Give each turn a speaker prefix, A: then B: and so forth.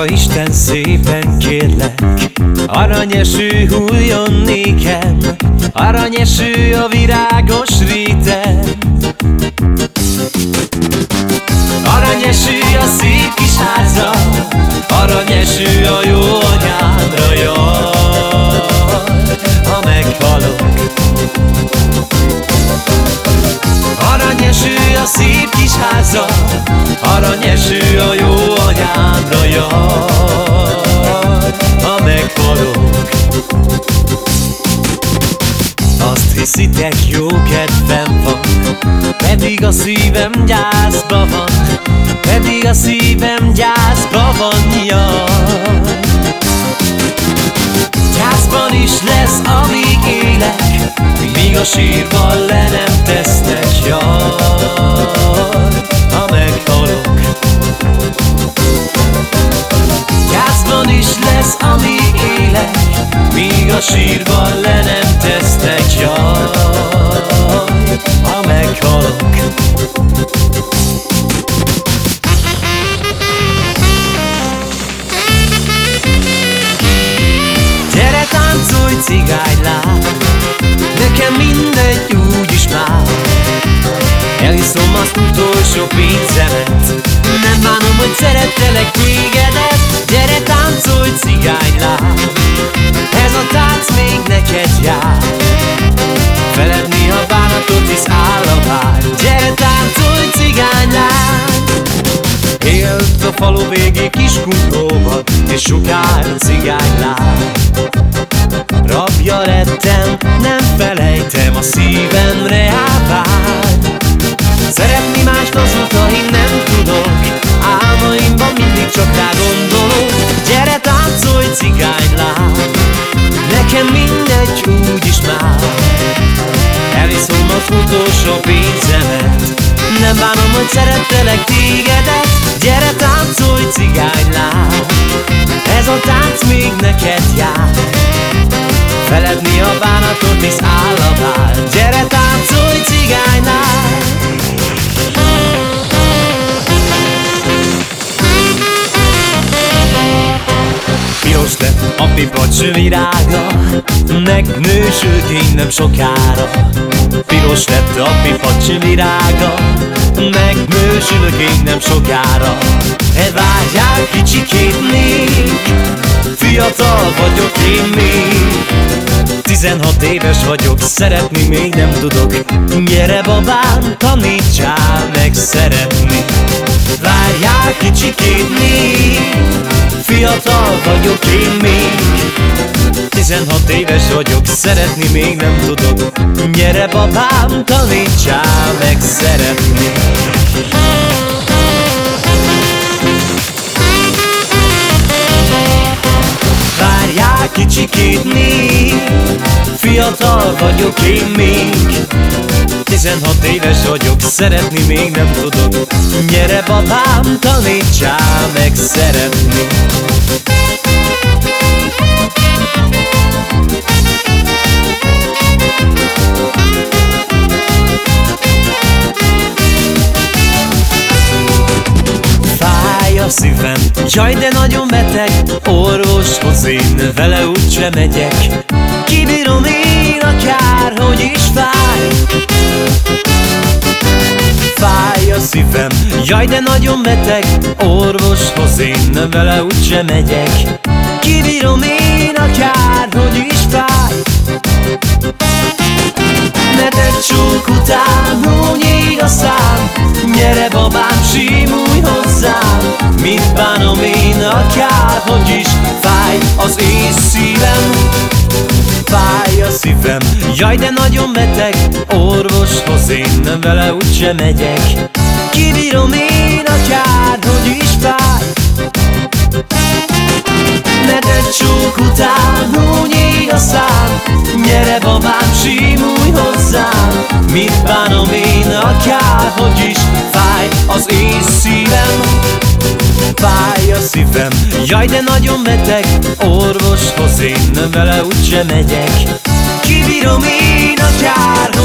A: Drága Isten, szépen kérlek Aranyeső hulljon nékem Aranyeső a virágos réten Aranyeső a szép kis háza Aranyeső a jó anyámra jaj Ha meghalok. Aranyeső a szép kis háza Aranyeső a jó anyámra jaj Ha meghalok. Azt hiszitek jó kedvem van Pedig a szívem gyászba van Pedig a szívem gyászba van, jaj Gyászban is lesz, amíg élek Míg a sírban le nem Míg a sírban le nem tesznek jaj Ha meghalok. Gyere táncolj cigánylám Nekem mindegy úgyis már Eliszom azt utolsó pénzemet Nem bánom, hogy szerettelek tégedet. Gyere táncolj cigánylám Ez a tánc még neked jár. Feledni a bánatot hisz áll a vár Gyere táncolj cigánylám Élt a falu végé kis kunkóba És sokár cigánylám Rabja lettem, nem felejtem A szívemre áll Mást azóta én nem tudok. Álmaimban mindig csak rá gondolok. Gyere táncolj cigánylám Nekem mindegy úgyis már. Eliszom az utolsó pénzemet. Nem bánom, hogy szerettelek tégedet. Gyere táncolj cigánylám Ez a tánc még neked jár. Feledni a bánatot, hisz áll a pipacs virága Megnősült innen sokára. Piros lett a pipacs virága Megnősülök innen sokára. E várjál kicsikét még Fiatal vagyok én még. Tizenhat éves vagyok, szeretni még nem tudok. Gyere babám, tanítsál meg szeretni. Várjál kicsikét még Fiatal vagyok én még. Tizenhat éves vagyok, szeretni még nem tudok. Gyere babám, tanítsál meg szeretni. Várjál kicsikét még. Fiatal vagyok én még Tizenhat éves vagyok, szeretni még nem tudok. Gyere babám, tanítsál meg szeretni. Szívem, jaj de nagyon beteg Orvoshoz én vele úgyse megyek. Kibírom én fáj a szívem, jaj de nagyon beteg. Orvoshoz én vele úgyse megyek. Kibírom én akár, hogy is fáj Mert egy csók után húnyig a szám. Gyere babám, simulj hozzám. Mit bánom én akár, hogy is fáj az én szívem? Fáj a szívem, jaj de nagyon beteg Orvoshoz én vele úgyse megyek. Kibírom én akár, hogy is fáj Mert egy csók után a szám. Gyere babám, simulj hozzám. Mit bánom én, akárhogy is Fáj az én szívem? Fáj a szívem, jaj de nagyon beteg Orvoshoz én vele úgysem megyek Iluminos ya